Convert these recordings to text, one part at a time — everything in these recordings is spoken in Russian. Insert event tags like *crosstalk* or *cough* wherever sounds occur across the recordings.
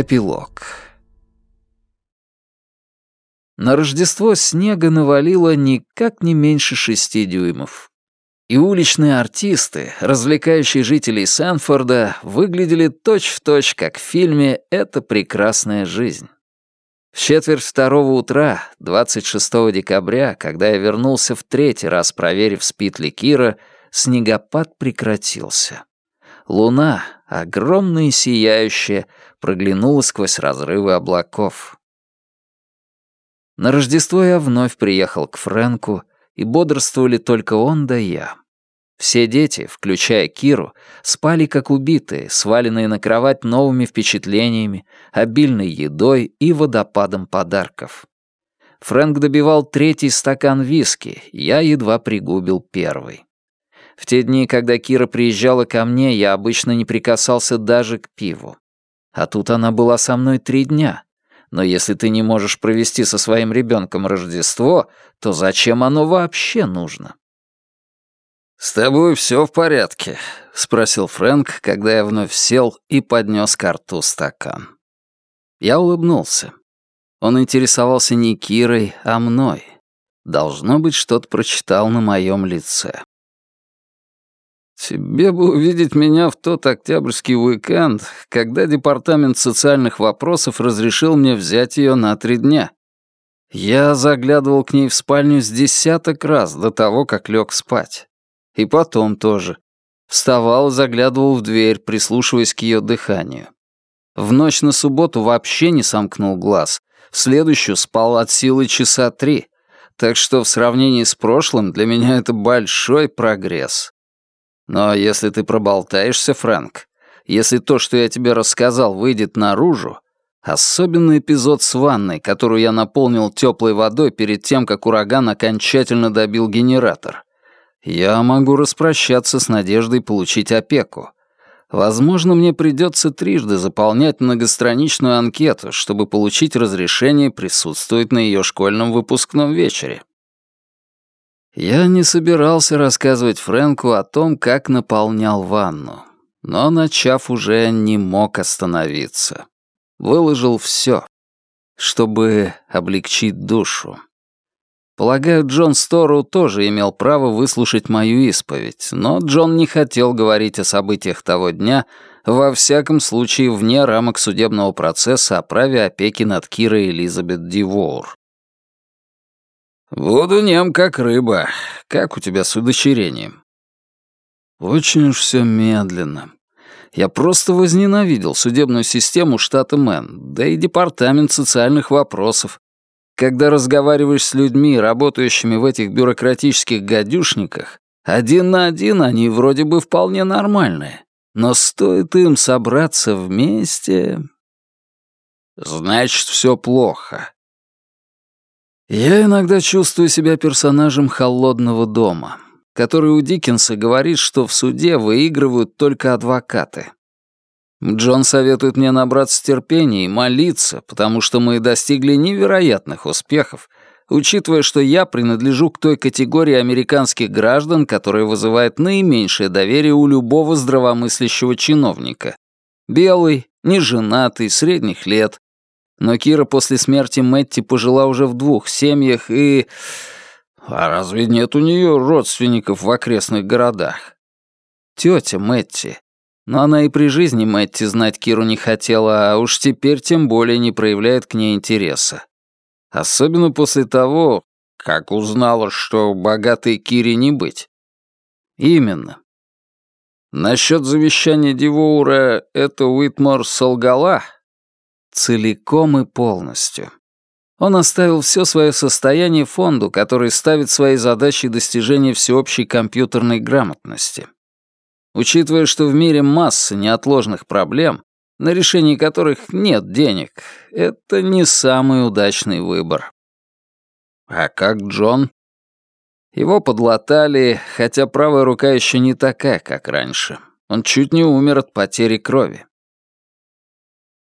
Эпилог. На Рождество снега навалило никак не меньше шести дюймов. И уличные артисты, развлекающие жителей Сэнфорда, выглядели точь-в-точь, точь, как в фильме «Это прекрасная жизнь». В четверть второго утра, 26 декабря, когда я вернулся в третий раз, проверив, спит ли Кира, снегопад прекратился. Луна, огромная и сияющая, проглянула сквозь разрывы облаков. На Рождество я вновь приехал к Фрэнку, и бодрствовали только он да я. Все дети, включая Киру, спали как убитые, сваленные на кровать новыми впечатлениями, обильной едой и водопадом подарков. Фрэнк добивал третий стакан виски, я едва пригубил первый. В те дни, когда Кира приезжала ко мне, я обычно не прикасался даже к пиву. А тут она была со мной три дня. Но если ты не можешь провести со своим ребенком Рождество, то зачем оно вообще нужно? «С тобой все в порядке?» — спросил Фрэнк, когда я вновь сел и поднес к рту стакан. Я улыбнулся. Он интересовался не Кирой, а мной. Должно быть, что-то прочитал на моем лице. Тебе бы увидеть меня в тот октябрьский уикенд, когда Департамент социальных вопросов разрешил мне взять ее на три дня. Я заглядывал к ней в спальню с десяток раз до того, как лег спать. И потом тоже. Вставал и заглядывал в дверь, прислушиваясь к ее дыханию. В ночь на субботу вообще не сомкнул глаз. В следующую спал от силы часа три. Так что в сравнении с прошлым для меня это большой прогресс. Но если ты проболтаешься, Фрэнк, если то, что я тебе рассказал, выйдет наружу, особенно эпизод с ванной, которую я наполнил теплой водой перед тем, как ураган окончательно добил генератор, я могу распрощаться с надеждой получить опеку. Возможно, мне придется трижды заполнять многостраничную анкету, чтобы получить разрешение присутствовать на ее школьном выпускном вечере. Я не собирался рассказывать Фрэнку о том, как наполнял ванну, но, начав, уже не мог остановиться. Выложил все, чтобы облегчить душу. Полагаю, Джон Стору тоже имел право выслушать мою исповедь, но Джон не хотел говорить о событиях того дня, во всяком случае вне рамок судебного процесса о праве опеки над Кирой Элизабет Дивоур. «Буду нем, как рыба. Как у тебя с удочерением?» «Очень уж все медленно. Я просто возненавидел судебную систему штата Мэн, да и департамент социальных вопросов. Когда разговариваешь с людьми, работающими в этих бюрократических гадюшниках, один на один они вроде бы вполне нормальные. Но стоит им собраться вместе... Значит, все плохо. Я иногда чувствую себя персонажем «Холодного дома», который у Диккенса говорит, что в суде выигрывают только адвокаты. Джон советует мне набраться терпения и молиться, потому что мы достигли невероятных успехов, учитывая, что я принадлежу к той категории американских граждан, которая вызывает наименьшее доверие у любого здравомыслящего чиновника. Белый, неженатый, средних лет, но Кира после смерти Мэтти пожила уже в двух семьях и... А разве нет у нее родственников в окрестных городах? Тетя Мэтти. Но она и при жизни Мэтти знать Киру не хотела, а уж теперь тем более не проявляет к ней интереса. Особенно после того, как узнала, что богатой Кире не быть. Именно. Насчет завещания Дивоура это Уитмор солгала, Целиком и полностью. Он оставил все свое состояние фонду, который ставит своей задачей достижения всеобщей компьютерной грамотности. Учитывая, что в мире масса неотложных проблем, на решение которых нет денег, это не самый удачный выбор. А как Джон? Его подлатали, хотя правая рука еще не такая, как раньше. Он чуть не умер от потери крови.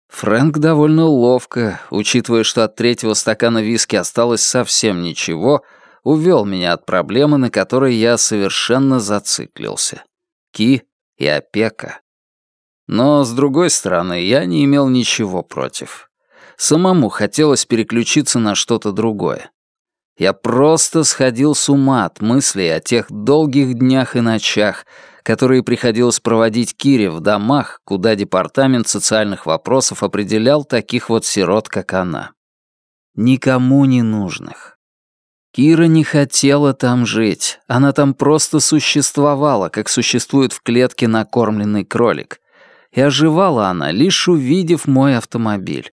Фрэнк довольно ловко, учитывая, что от третьего стакана виски осталось совсем ничего, увел меня от проблемы, на которой я совершенно зациклился. Ки и опека. Но, с другой стороны, я не имел ничего против. Самому хотелось переключиться на что-то другое. Я просто сходил с ума от мыслей о тех долгих днях и ночах, которые приходилось проводить Кире в домах, куда Департамент социальных вопросов определял таких вот сирот, как она. Никому не нужных. Кира не хотела там жить, она там просто существовала, как существует в клетке накормленный кролик. И оживала она, лишь увидев мой автомобиль.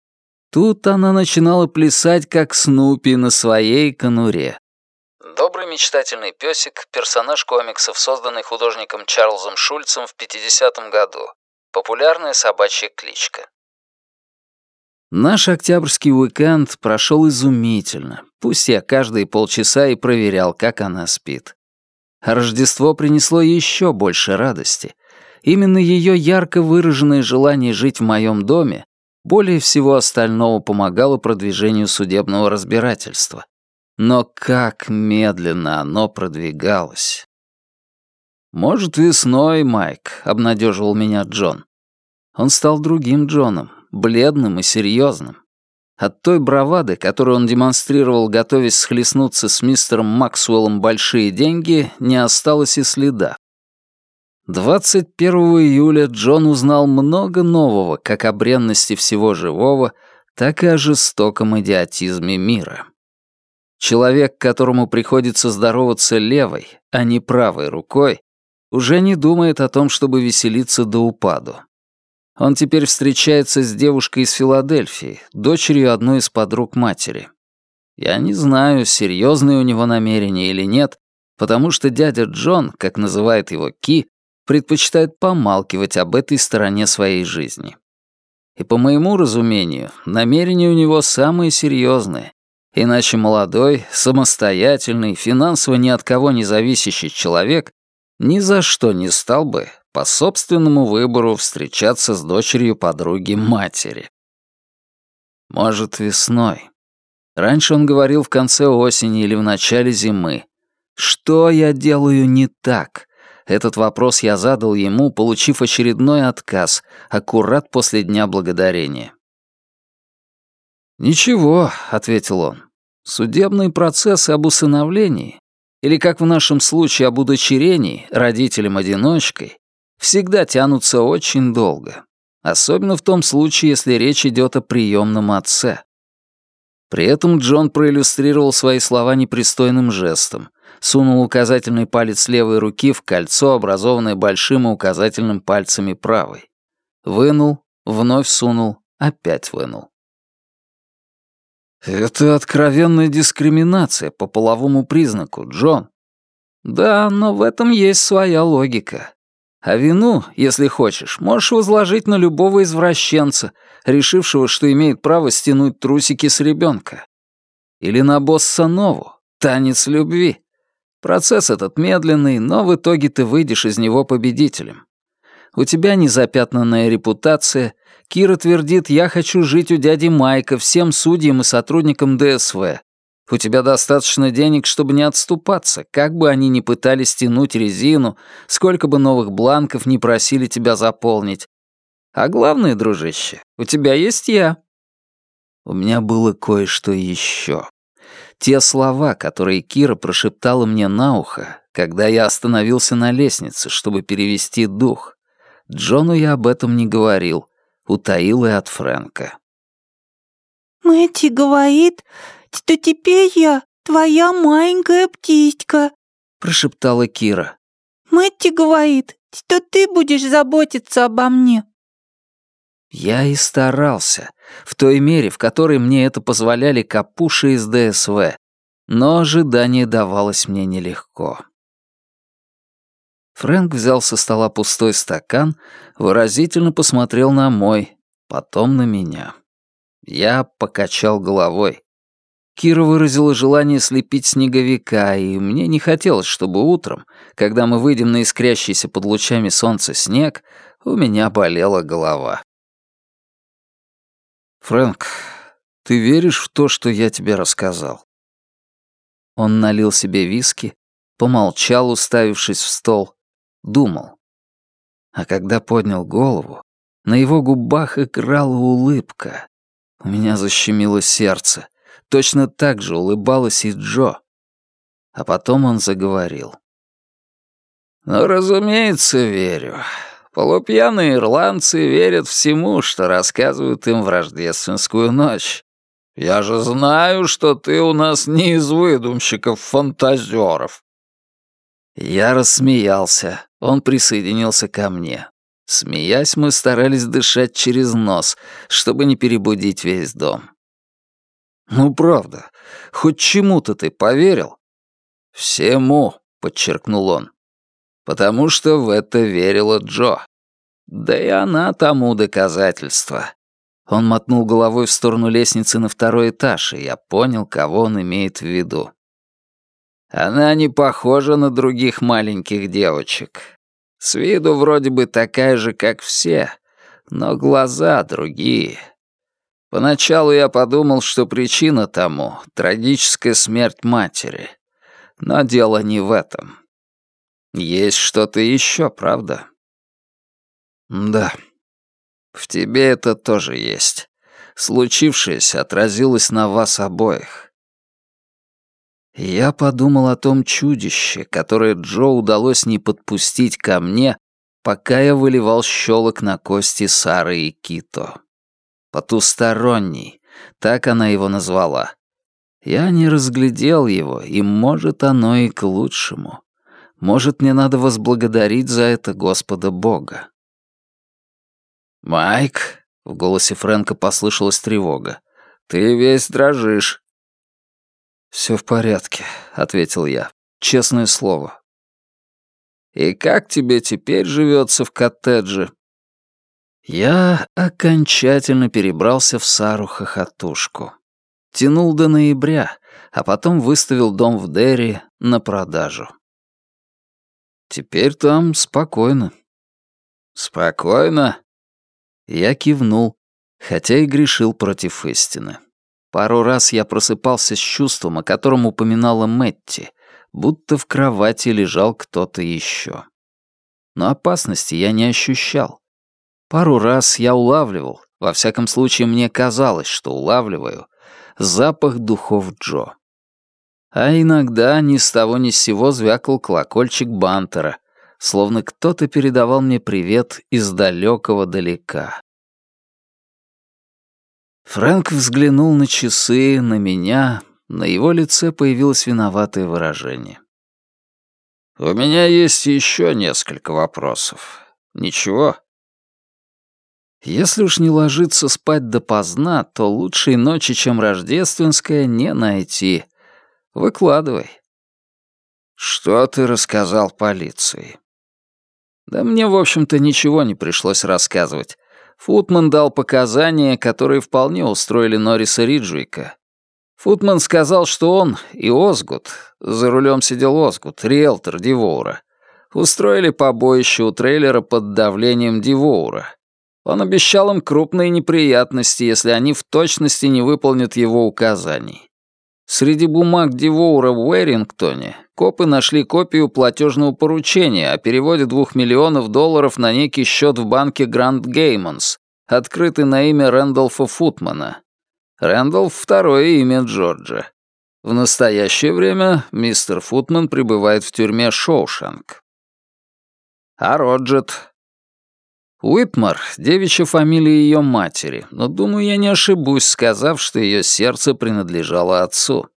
Тут она начинала плясать, как Снупи на своей конуре. Добрый мечтательный песик — персонаж комиксов, созданный художником Чарльзом Шульцем в 50-м году. Популярная собачья кличка. Наш октябрьский уикенд прошел изумительно. Пусть я каждые полчаса и проверял, как она спит. Рождество принесло еще больше радости. Именно ее ярко выраженное желание жить в моем доме более всего остального помогало продвижению судебного разбирательства. Но как медленно оно продвигалось. «Может, весной, Майк», — обнадеживал меня Джон. Он стал другим Джоном, бледным и серьезным. От той бравады, которую он демонстрировал, готовясь схлестнуться с мистером Максуэллом большие деньги, не осталось и следа. 21 июля Джон узнал много нового как о бренности всего живого, так и о жестоком идиотизме мира. Человек, которому приходится здороваться левой, а не правой рукой, уже не думает о том, чтобы веселиться до упаду. Он теперь встречается с девушкой из Филадельфии, дочерью одной из подруг матери. Я не знаю, серьезные у него намерения или нет, потому что дядя Джон, как называет его Ки, предпочитает помалкивать об этой стороне своей жизни. И по моему разумению, намерения у него самые серьезные, иначе молодой, самостоятельный, финансово ни от кого не зависящий человек ни за что не стал бы по собственному выбору встречаться с дочерью подруги матери. Может, весной. Раньше он говорил в конце осени или в начале зимы. Что я делаю не так? Этот вопрос я задал ему, получив очередной отказ, аккурат после Дня Благодарения. «Ничего», — ответил он. «Судебные процессы об усыновлении, или, как в нашем случае, об удочерении родителем-одиночкой, всегда тянутся очень долго, особенно в том случае, если речь идет о приемном отце». При этом Джон проиллюстрировал свои слова непристойным жестом, сунул указательный палец левой руки в кольцо, образованное большим и указательным пальцами правой. Вынул, вновь сунул, опять вынул. «Это откровенная дискриминация по половому признаку, Джон». «Да, но в этом есть своя логика. А вину, если хочешь, можешь возложить на любого извращенца, решившего, что имеет право стянуть трусики с ребенка. Или на босса Нову, танец любви. Процесс этот медленный, но в итоге ты выйдешь из него победителем. У тебя незапятнанная репутация. Кира твердит, я хочу жить у дяди Майка, всем судьям и сотрудникам ДСВ. У тебя достаточно денег, чтобы не отступаться, как бы они ни пытались тянуть резину, сколько бы новых бланков не просили тебя заполнить. А главное, дружище, у тебя есть я. У меня было кое-что еще. Те слова, которые Кира прошептала мне на ухо, когда я остановился на лестнице, чтобы перевести дух. Джону я об этом не говорил, утаил и от Фрэнка. «Мэтти говорит, что теперь я твоя маленькая птичка», прошептала Кира. «Мэтти говорит, что ты будешь заботиться обо мне». Я и старался, в той мере, в которой мне это позволяли капуши из ДСВ, но ожидание давалось мне нелегко. Фрэнк взял со стола пустой стакан, выразительно посмотрел на мой, потом на меня. Я покачал головой. Кира выразила желание слепить снеговика, и мне не хотелось, чтобы утром, когда мы выйдем на искрящийся под лучами солнца снег, у меня болела голова. «Фрэнк, ты веришь в то, что я тебе рассказал?» Он налил себе виски, помолчал, уставившись в стол, думал. А когда поднял голову, На его губах играла улыбка. У меня защемило сердце. Точно так же улыбалась и Джо. А потом он заговорил. «Ну, разумеется, верю. Полупьяные ирландцы верят всему, что рассказывают им в рождественскую ночь. Я же знаю, что ты у нас не из выдумщиков-фантазеров». Я рассмеялся. Он присоединился ко мне. Смеясь, мы старались дышать через нос, чтобы не перебудить весь дом. «Ну, правда, хоть чему-то ты поверил?» «Всему», — подчеркнул он. «Потому что в это верила Джо. Да и она тому доказательство». Он мотнул головой в сторону лестницы на второй этаж, и я понял, кого он имеет в виду. Она не похожа на других маленьких девочек. С виду вроде бы такая же, как все, но глаза другие. Поначалу я подумал, что причина тому — трагическая смерть матери. Но дело не в этом. Есть что-то еще, правда? Да. В тебе это тоже есть. Случившееся отразилось на вас обоих. Я подумал о том чудище, которое Джо удалось не подпустить ко мне, пока я выливал щелок на кости Сары и Кито. Потусторонний, так она его назвала. Я не разглядел его, и, может, оно и к лучшему. Может, мне надо возблагодарить за это Господа Бога. «Майк», — в голосе Фрэнка послышалась тревога, — «ты весь дрожишь». «Все в порядке», — ответил я. «Честное слово». «И как тебе теперь живется в коттедже?» Я окончательно перебрался в Сару-хохотушку. Тянул до ноября, а потом выставил дом в Дерри на продажу. Теперь там спокойно. Спокойно? Я кивнул, хотя и грешил против истины. Пару раз я просыпался с чувством, о котором упоминала Мэтти, будто в кровати лежал кто-то еще. Но опасности я не ощущал. Пару раз я улавливал, во всяком случае мне казалось, что улавливаю, запах духов Джо. А иногда ни с того ни с сего звякал колокольчик Бантера, словно кто-то передавал мне привет из далекого далека. Фрэнк взглянул на часы, на меня, на его лице появилось виноватое выражение. «У меня есть еще несколько вопросов. Ничего?» Если уж не ложиться спать допоздна, то лучшей ночи, чем рождественская, не найти. Выкладывай. Что ты рассказал полиции? Да мне, в общем-то, ничего не пришлось рассказывать. Футман дал показания, которые вполне устроили Норриса Риджуика. Футман сказал, что он и Осгуд, за рулем сидел Осгуд, риэлтор Дивоура, устроили побоище у трейлера под давлением Дивоура. Он обещал им крупные неприятности, если они в точности не выполнят его указаний. Среди бумаг Дивоура в Уэрингтоне копы нашли копию платежного поручения о переводе двух миллионов долларов на некий счет в банке Гранд Кайманс, открытый на имя Рэндолфа Футмана. Рэндолф — второе имя Джорджа. В настоящее время мистер Футман пребывает в тюрьме Шоушенк. А Роджет Уитмар — девичья фамилия ее матери, но, думаю, я не ошибусь, сказав, что ее сердце принадлежало отцу.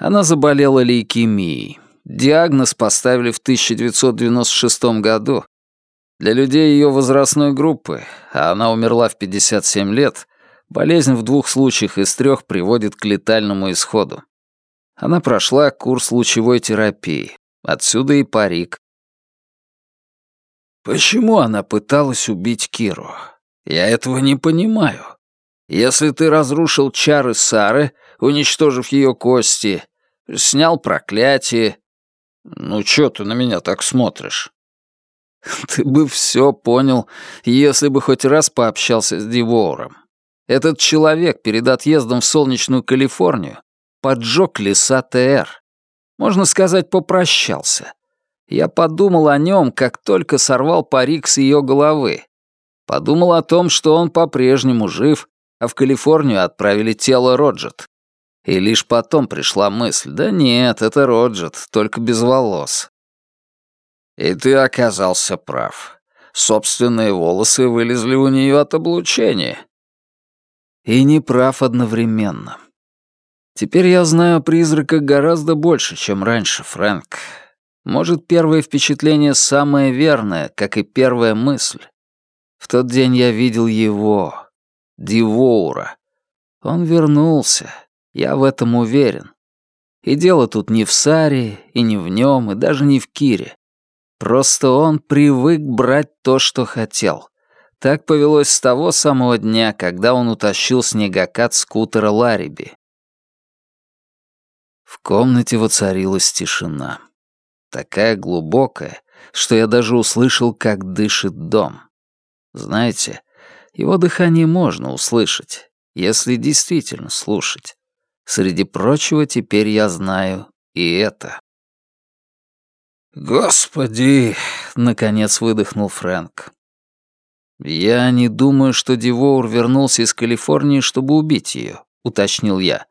Она заболела лейкемией. Диагноз поставили в 1996 году. Для людей ее возрастной группы, а она умерла в 57 лет, болезнь в двух случаях из трех приводит к летальному исходу. Она прошла курс лучевой терапии. Отсюда и парик, Почему она пыталась убить Киру? Я этого не понимаю. Если ты разрушил чары Сары, уничтожив ее кости, снял проклятие... Ну чё ты на меня так смотришь? *laughs* Ты бы все понял, если бы хоть раз пообщался с Дивором. Этот человек перед отъездом в солнечную Калифорнию поджег леса ТР. Можно сказать, попрощался. Я подумал о нем, как только сорвал парик с ее головы. Подумал о том, что он по-прежнему жив, а в Калифорнию отправили тело Роджет. И лишь потом пришла мысль, да нет, это Роджет, только без волос. И ты оказался прав. Собственные волосы вылезли у нее от облучения. И не прав одновременно. Теперь я знаю о призраках гораздо больше, чем раньше, Фрэнк. Может, первое впечатление самое верное, как и первая мысль. В тот день я видел его, Дивоура. Он вернулся, я в этом уверен. И дело тут не в Саре, и не в нем, и даже не в Кире. Просто он привык брать то, что хотел. Так повелось с того самого дня, когда он утащил снегокат скутера Лариби. В комнате воцарилась тишина. Такая глубокая, что я даже услышал, как дышит дом. Знаете, его дыхание можно услышать, если действительно слушать. Среди прочего, теперь я знаю и это. «Господи!» — наконец выдохнул Фрэнк. «Я не думаю, что Дивоур вернулся из Калифорнии, чтобы убить ее», — уточнил я.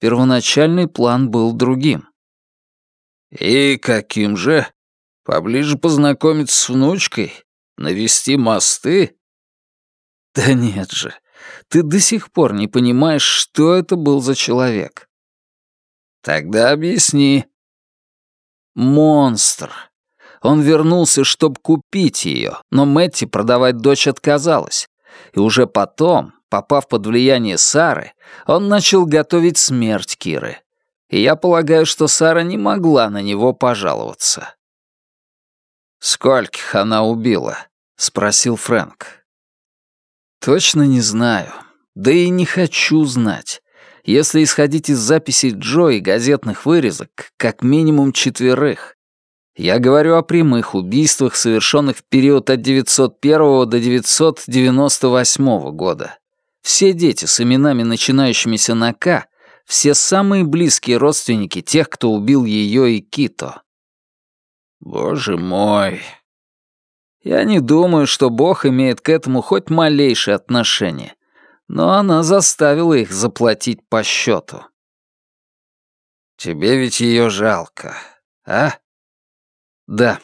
Первоначальный план был другим. «И каким же? Поближе познакомиться с внучкой? Навести мосты?» «Да нет же, ты до сих пор не понимаешь, что это был за человек». «Тогда объясни», Монстр. Он вернулся, чтобы купить ее, но Мэтти продавать дочь отказалась. И уже потом, попав под влияние Сары, он начал готовить смерть Киры. И я полагаю, что Сара не могла на него пожаловаться. «Скольких она убила?» — спросил Фрэнк. «Точно не знаю. Да и не хочу знать. Если исходить из записей Джо и газетных вырезок, как минимум четверых. Я говорю о прямых убийствах, совершенных в период от 901 до 998 года. Все дети с именами, начинающимися на «К», все самые близкие родственники тех, кто убил ее и Кито. Боже мой. Я не думаю, что Бог имеет к этому хоть малейшее отношение но она заставила их заплатить по счету. Тебе ведь ее жалко, а? Да.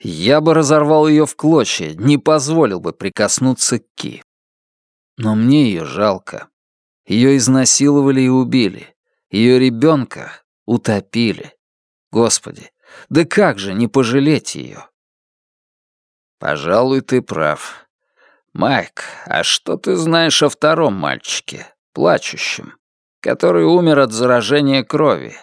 Я бы разорвал ее в клочья, не позволил бы прикоснуться к Ки. Но мне ее жалко. Ее изнасиловали и убили. Ее ребенка утопили. Господи, да как же не пожалеть ее? Пожалуй, ты прав. «Майк, а что ты знаешь о втором мальчике, плачущем, который умер от заражения крови?»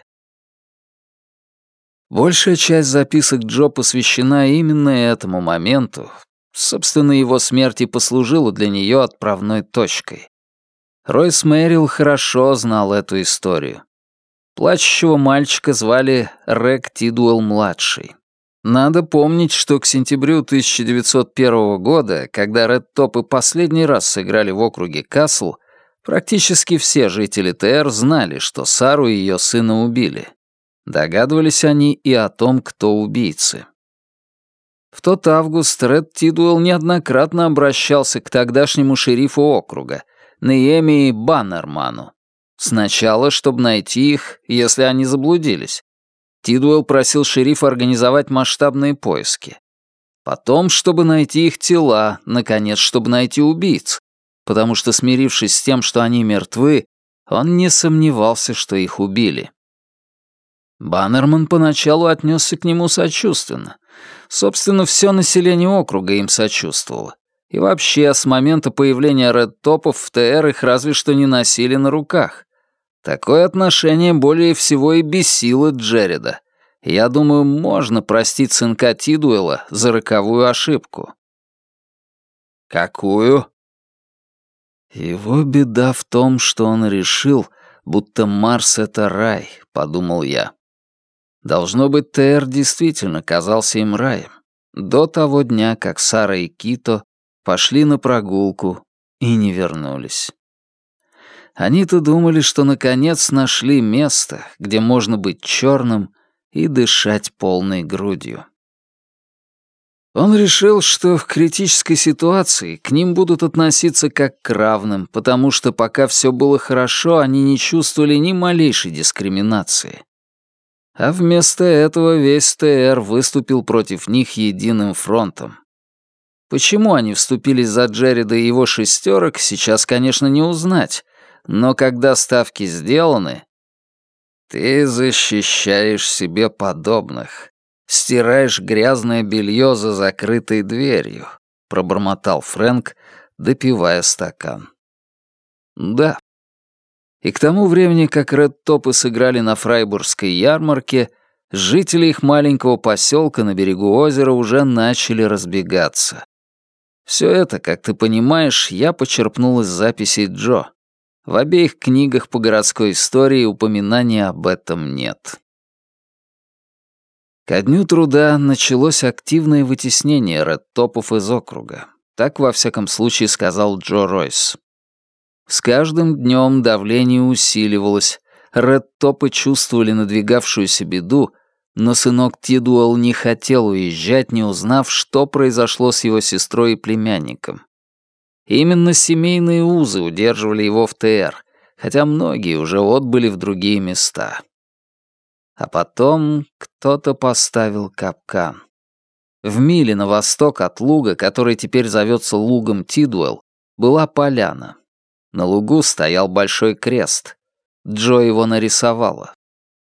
Большая часть записок Джо посвящена именно этому моменту. Собственно, его смерть и послужила для нее отправной точкой. Ройс Мэрил хорошо знал эту историю. Плачущего мальчика звали Рэг Тидуэлл-младший. Надо помнить, что к сентябрю 1901 года, когда Ред Топы последний раз сыграли в округе Касл, практически все жители ТР знали, что Сару и ее сына убили. Догадывались они и о том, кто убийцы. В тот август Ред Тидуэлл неоднократно обращался к тогдашнему шерифу округа, Неемии Баннерману. Сначала, чтобы найти их, если они заблудились, Тидуэлл просил шерифа организовать масштабные поиски. Потом, чтобы найти их тела, наконец, чтобы найти убийц, потому что, смирившись с тем, что они мертвы, он не сомневался, что их убили. Баннерман поначалу отнесся к нему сочувственно. Собственно, все население округа им сочувствовало. И вообще, с момента появления редтопов в ТР их разве что не носили на руках. Такое отношение более всего и бесило Джереда. Я думаю, можно простить сынка Тидуэла за роковую ошибку. Какую? Его беда в том, что он решил, будто Марс — это рай, подумал я. Должно быть, ТР действительно казался им раем. До того дня, как Сара и Кито пошли на прогулку и не вернулись. Они-то думали, что наконец нашли место, где можно быть черным и дышать полной грудью. Он решил, что в критической ситуации к ним будут относиться как к равным, потому что пока все было хорошо, они не чувствовали ни малейшей дискриминации. А вместо этого весь ТР выступил против них единым фронтом. Почему они вступились за Джерида и его шестерок, сейчас, конечно, не узнать, но когда ставки сделаны... Ты защищаешь себе подобных, стираешь грязное белье за закрытой дверью», — пробормотал Фрэнк, допивая стакан. «Да». И к тому времени, как Ред-Топы сыграли на Фрайбургской ярмарке, жители их маленького поселка на берегу озера уже начали разбегаться. Все это, как ты понимаешь, я почерпнул из записей Джо. В обеих книгах по городской истории упоминания об этом нет. Ко дню труда началось активное вытеснение редтопов из округа. Так, во всяком случае, сказал Джо Ройс. С каждым днем давление усиливалось, редтопы чувствовали надвигавшуюся беду, но сынок Тидуэлл не хотел уезжать, не узнав, что произошло с его сестрой и племянником. Именно семейные узы удерживали его в ТР, хотя многие уже отбыли в другие места. А потом кто-то поставил капкан. В миле на восток от луга, который теперь зовется лугом Тидуэлл, была поляна. На лугу стоял большой крест. Джо его нарисовала.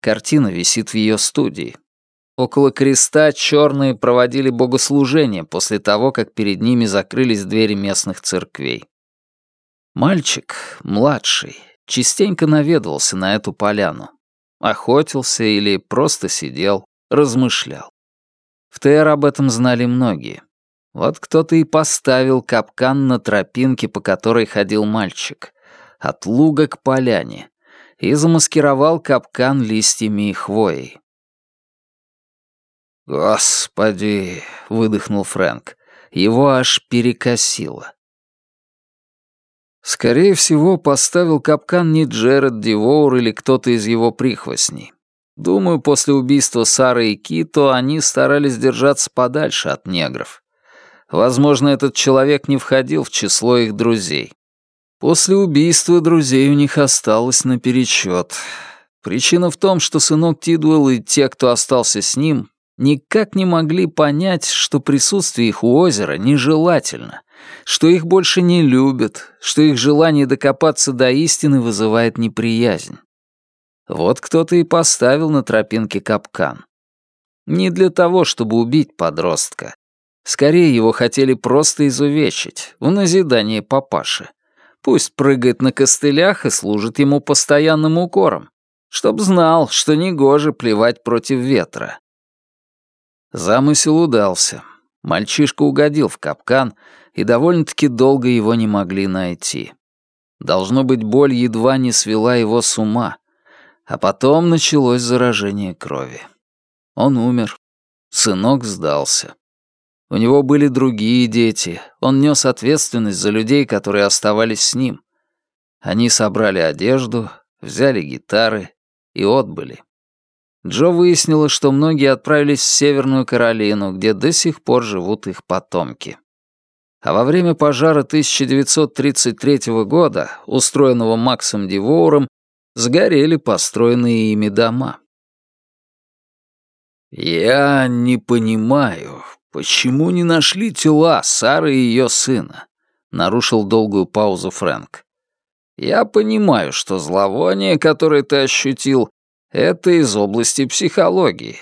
Картина висит в ее студии. Около креста черные проводили богослужение после того, как перед ними закрылись двери местных церквей. Мальчик, младший, частенько наведывался на эту поляну охотился или просто сидел, размышлял. В ТР об этом знали многие. Вот кто-то и поставил капкан на тропинке, по которой ходил мальчик, от луга к поляне, и замаскировал капкан листьями и хвоей. «Господи!» — выдохнул Фрэнк. Его аж перекосило. Скорее всего, поставил капкан не Джеред Дивоур или кто-то из его прихвостней. Думаю, после убийства Сары и Кито они старались держаться подальше от негров. Возможно, этот человек не входил в число их друзей. После убийства друзей у них осталось наперечет. Причина в том, что сынок Тидуэлл и те, кто остался с ним, никак не могли понять, что присутствие их у озера нежелательно, что их больше не любят, что их желание докопаться до истины вызывает неприязнь. Вот кто-то и поставил на тропинке капкан. Не для того, чтобы убить подростка. Скорее, его хотели просто изувечить, в назидание папаши. Пусть прыгает на костылях и служит ему постоянным укором, чтоб знал, что негоже плевать против ветра. Замысел удался. Мальчишка угодил в капкан, и довольно-таки долго его не могли найти. Должно быть, боль едва не свела его с ума, а потом началось заражение крови. Он умер. Сынок сдался. У него были другие дети. Он нес ответственность за людей, которые оставались с ним. Они собрали одежду, взяли гитары и отбыли. Джо выяснила, что многие отправились в Северную Каролину, где до сих пор живут их потомки. А во время пожара 1933 года, устроенного Максом Дивоуром, сгорели построенные ими дома. «Я не понимаю, почему не нашли тела Сары и ее сына?» — нарушил долгую паузу Фрэнк. «Я понимаю, что зловоние, которое ты ощутил, это из области психологии.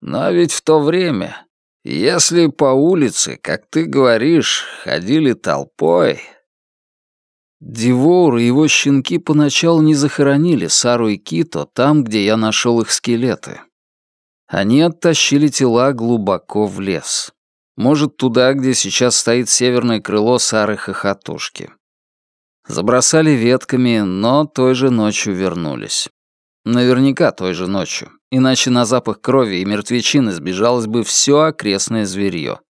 Но ведь в то время, если по улице, как ты говоришь, ходили толпой... Дивоур и его щенки поначалу не захоронили Сару и Кито там, где я нашел их скелеты. Они оттащили тела глубоко в лес. Может, туда, где сейчас стоит северное крыло Сары Хохотушки. Забросали ветками, но той же ночью вернулись. Наверняка той же ночью, иначе на запах крови и мертвечины сбежалось бы все окрестное зверье.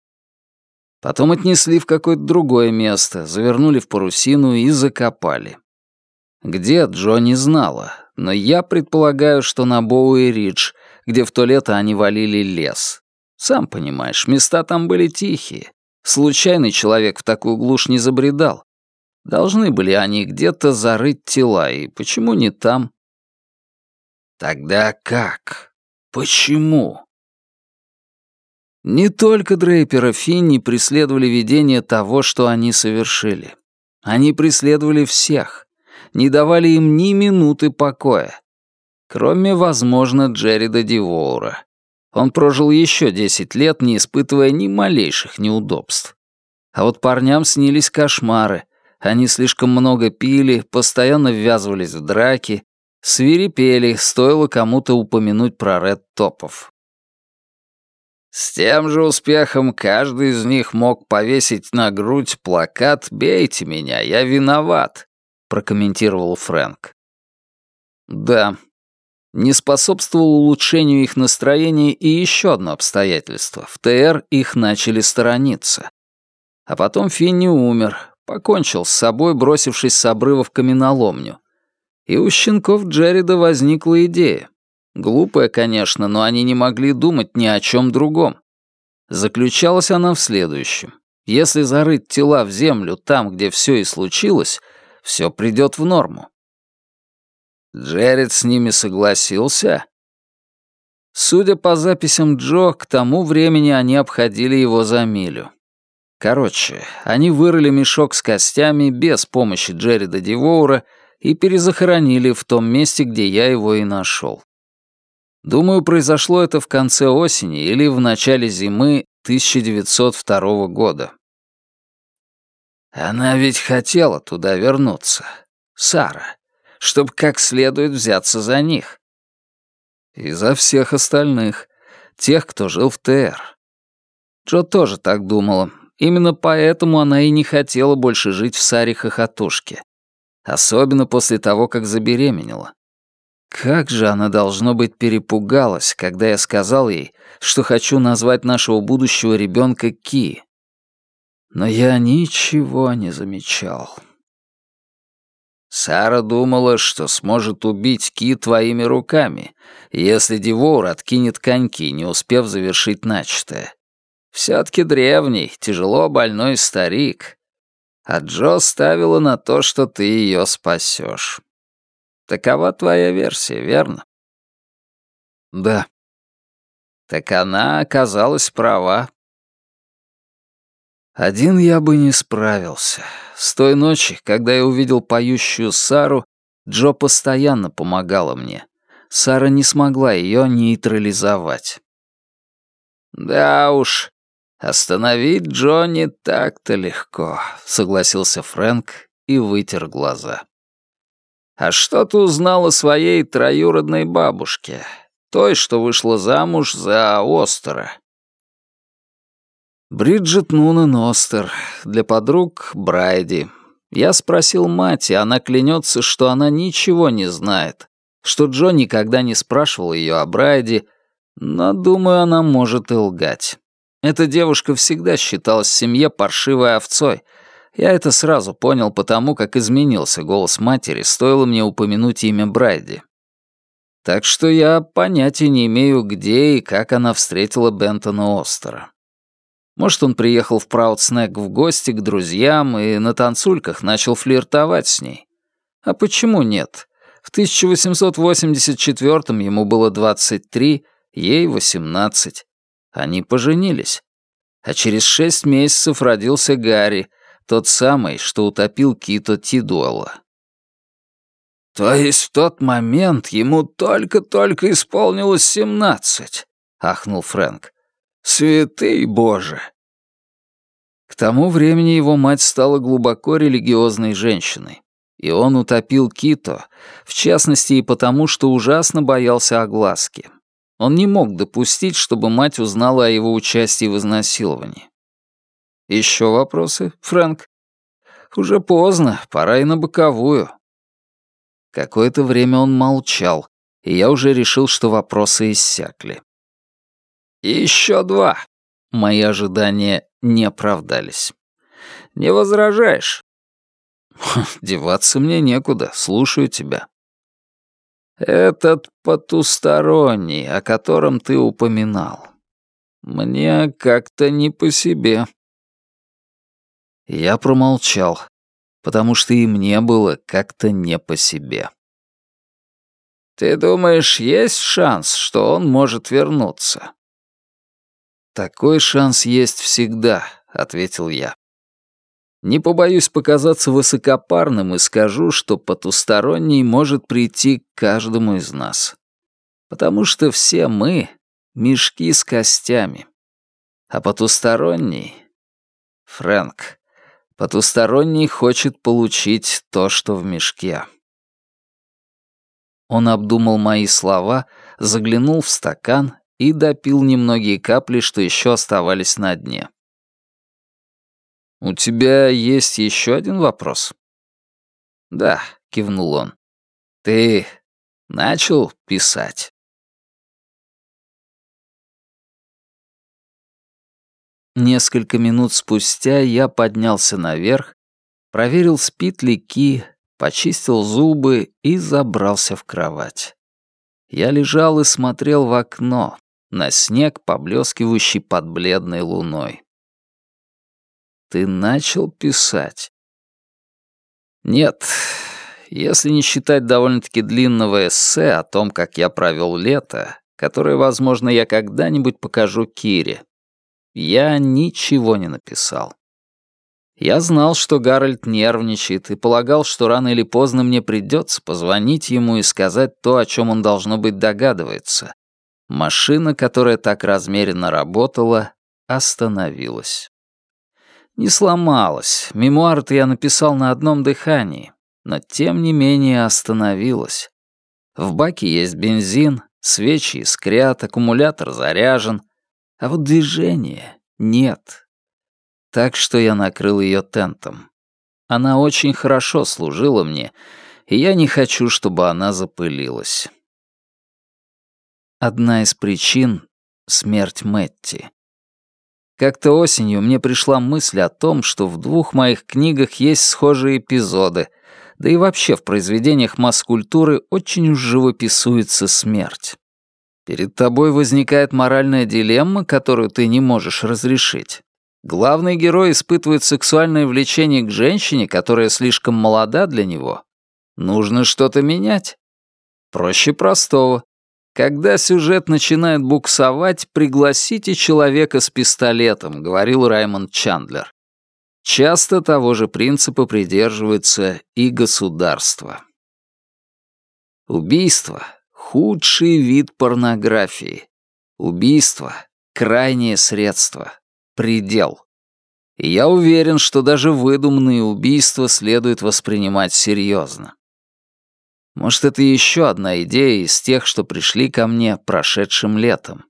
Потом отнесли в какое-то другое место, завернули в парусину и закопали. Где Джо не знала, но я предполагаю, что на Боуи-Ридж, где в то лето они валили лес. Сам понимаешь, места там были тихие. Случайный человек в такую глушь не забредал. Должны были они где-то зарыть тела, и почему не там? Тогда как? Почему? Не только Дрейпера Финни преследовали видение того, что они совершили. Они преследовали всех, не давали им ни минуты покоя. Кроме, возможно, Джеррида Дивоура. Он прожил еще десять лет, не испытывая ни малейших неудобств. А вот парням снились кошмары. Они слишком много пили, постоянно ввязывались в драки, свирепели, стоило кому-то упомянуть про Ред Топов. С тем же успехом каждый из них мог повесить на грудь плакат «Бейте меня, я виноват», — прокомментировал Фрэнк. Да, не способствовало улучшению их настроения и еще одно обстоятельство. В ТР их начали сторониться. А потом Финни умер, покончил с собой, бросившись с обрыва в каменоломню. И у щенков Джеррида возникла идея. Глупая, конечно, но они не могли думать ни о чем другом. Заключалась она в следующем. Если зарыть тела в землю там, где все и случилось, все придет в норму. Джеред с ними согласился? Судя по записям Джо, к тому времени они обходили его за милю. Короче, они вырыли мешок с костями без помощи Джеррида Дивоура и перезахоронили в том месте, где я его и нашел. Думаю, произошло это в конце осени или в начале зимы 1902 года. Она ведь хотела туда вернуться. Сара. Чтобы как следует взяться за них. И за всех остальных. Тех, кто жил в ТР. Джо тоже так думала. Именно поэтому она и не хотела больше жить в Саре-хохотушке. Особенно после того, как забеременела. Как же она, должно быть, перепугалась, когда я сказал ей, что хочу назвать нашего будущего ребенка Ки. Но я ничего не замечал. Сара думала, что сможет убить Ки твоими руками, если Дивоур откинет коньки, не успев завершить начатое. Все-таки древний, тяжело больной старик. А Джо ставила на то, что ты ее спасешь. Такова твоя версия, верно? Да. Так она оказалась права. Один я бы не справился. С той ночи, когда я увидел поющую Сару, Джо постоянно помогала мне. Сара не смогла ее нейтрализовать. Да уж, остановить Джо не так-то легко, согласился Фрэнк и вытер глаза. А что ты узнал о своей троюродной бабушке, той, что вышла замуж за Остера?» Бриджит Нунен Остер, для подруг Брайди. Я спросил мать, и она клянется, что она ничего не знает, что Джо никогда не спрашивал ее о Брайди, но, думаю, она может и лгать. Эта девушка всегда считалась в семье паршивой овцой — я это сразу понял потому, как изменился голос матери, стоило мне упомянуть имя Брайди. Так что я понятия не имею, где и как она встретила Бентона Остера. Может, он приехал в Праудснэк в гости к друзьям и на танцульках начал флиртовать с ней. А почему нет? В 1884 ему было 23, ей 18. Они поженились. А через шесть месяцев родился Гарри — тот самый, что утопил Кито Тидуэлла. «То есть в тот момент ему только-только исполнилось семнадцать», — ахнул Фрэнк. «Святый Боже!» К тому времени его мать стала глубоко религиозной женщиной, и он утопил Кито, в частности и потому, что ужасно боялся огласки. Он не мог допустить, чтобы мать узнала о его участии в изнасиловании. Еще вопросы, Фрэнк? Уже поздно, пора и на боковую. Какое-то время он молчал, и я уже решил, что вопросы иссякли. Еще два. Мои ожидания не оправдались. Не возражаешь? Деваться мне некуда, слушаю тебя. Этот потусторонний, о котором ты упоминал. Мне как-то не по себе». Я промолчал, потому что и мне было как-то не по себе. «Ты думаешь, есть шанс, что он может вернуться?» «Такой шанс есть всегда», — ответил я. «Не побоюсь показаться высокопарным и скажу, что потусторонний может прийти к каждому из нас. Потому что все мы — мешки с костями. А потусторонний... Фрэнк, потусторонний хочет получить то, что в мешке». Он обдумал мои слова, заглянул в стакан и допил немногие капли, что еще оставались на дне. «У тебя есть еще один вопрос?» «Да», — кивнул он. «Ты начал писать?» Несколько минут спустя я поднялся наверх, проверил, спит ли Ки, почистил зубы и забрался в кровать. Я лежал и смотрел в окно, на снег, поблескивающий под бледной луной. «Ты начал писать?» «Нет, если не считать довольно-таки длинного эссе о том, как я провел лето, которое, возможно, я когда-нибудь покажу Кире, я ничего не написал. Я знал, что Гарольд нервничает, и полагал, что рано или поздно мне придется позвонить ему и сказать то, о чем он, должно быть, догадывается. Машина, которая так размеренно работала, остановилась. Не сломалась, мемуар-то я написал на одном дыхании, но тем не менее остановилась. В баке есть бензин, свечи искрят, аккумулятор заряжен, а вот движения нет так что я накрыл ее тентом. Она очень хорошо служила мне, и я не хочу, чтобы она запылилась. Одна из причин — смерть Мэтти. Как-то осенью мне пришла мысль о том, что в двух моих книгах есть схожие эпизоды, да и вообще в произведениях масс-культуры очень уж живописуется смерть. Перед тобой возникает моральная дилемма, которую ты не можешь разрешить. Главный герой испытывает сексуальное влечение к женщине, которая слишком молода для него. Нужно что-то менять. Проще простого. Когда сюжет начинает буксовать, пригласите человека с пистолетом, говорил Раймонд Чандлер. Часто того же принципа придерживается и государство. Убийство — худший вид порнографии. Убийство — крайнее средство предел. И я уверен, что даже выдуманные убийства следует воспринимать серьезно. Может, это еще одна идея из тех, что пришли ко мне прошедшим летом.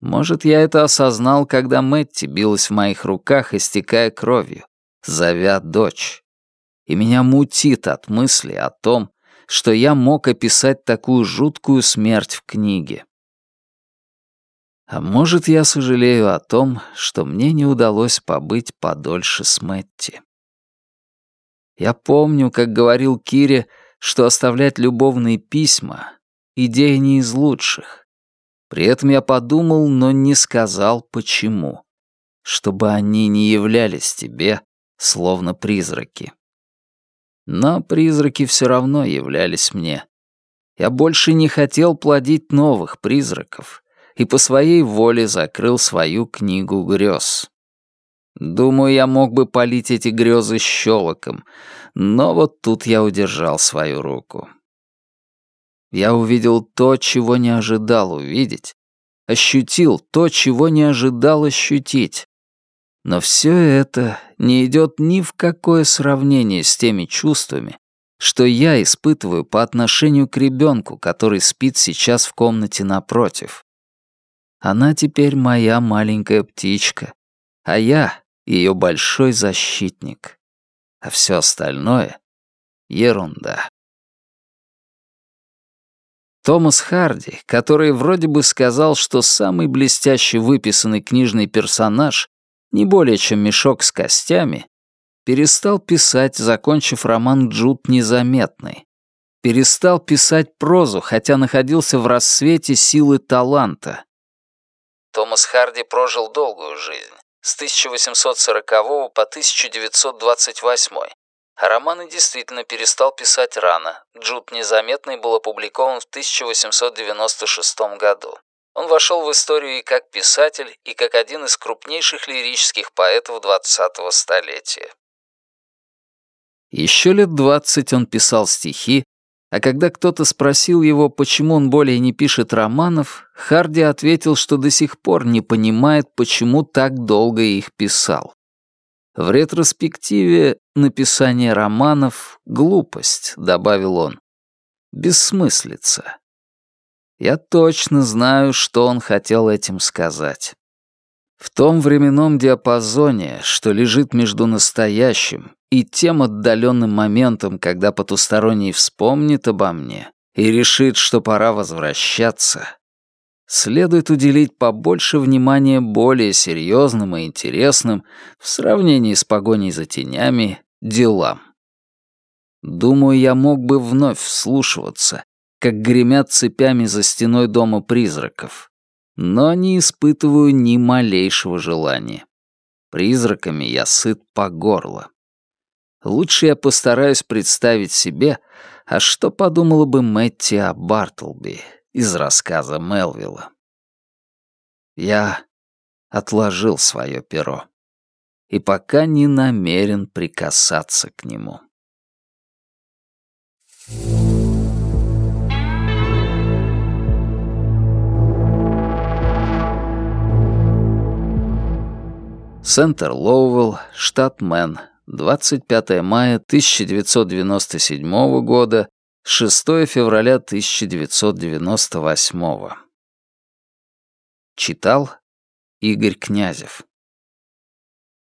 Может, я это осознал, когда Мэтти билась в моих руках, истекая кровью, зовя дочь. И меня мутит от мысли о том, что я мог описать такую жуткую смерть в книге. А может, я сожалею о том, что мне не удалось побыть подольше с Мэтти. Я помню, как говорил Кире, что оставлять любовные письма — идея не из лучших. При этом я подумал, но не сказал, почему. Чтобы они не являлись тебе, словно призраки. Но призраки все равно являлись мне. Я больше не хотел плодить новых призраков — и по своей воле закрыл свою книгу грез. Думаю, я мог бы полить эти грезы щелоком, но вот тут я удержал свою руку. Я увидел то, чего не ожидал увидеть, ощутил то, чего не ожидал ощутить. Но все это не идет ни в какое сравнение с теми чувствами, что я испытываю по отношению к ребенку, который спит сейчас в комнате напротив. Она теперь моя маленькая птичка, а я ее большой защитник. А все остальное — ерунда. Томас Харди, который вроде бы сказал, что самый блестяще выписанный книжный персонаж не более чем мешок с костями, перестал писать, закончив роман «Джуд незаметный». Перестал писать прозу, хотя находился в рассвете силы таланта, Томас Харди прожил долгую жизнь, с 1840 по 1928, а романы действительно перестал писать рано. «Джуд незаметный» был опубликован в 1896 году. Он вошел в историю и как писатель, и как один из крупнейших лирических поэтов 20-го столетия. Еще лет двадцать он писал стихи, а когда кто-то спросил его, почему он более не пишет романов, Харди ответил, что до сих пор не понимает, почему так долго их писал. В ретроспективе написание романов — глупость, добавил он. Бессмыслица. Я точно знаю, что он хотел этим сказать. В том временном диапазоне, что лежит между настоящим и тем отдаленным моментом, когда потусторонний вспомнит обо мне и решит, что пора возвращаться, следует уделить побольше внимания более серьезным и интересным в сравнении с погоней за тенями делам. Думаю, я мог бы вновь вслушиваться, как гремят цепями за стеной дома призраков, но не испытываю ни малейшего желания. Призраками я сыт по горло. Лучше я постараюсь представить себе, а что подумала бы Мэтти о Бартлби из рассказа Мелвилла. Я отложил свое перо и пока не намерен прикасаться к нему. Центр Лоуэлл, штат Мэн, 25 мая 1997 года, 6 февраля 1998. Читал Игорь Князев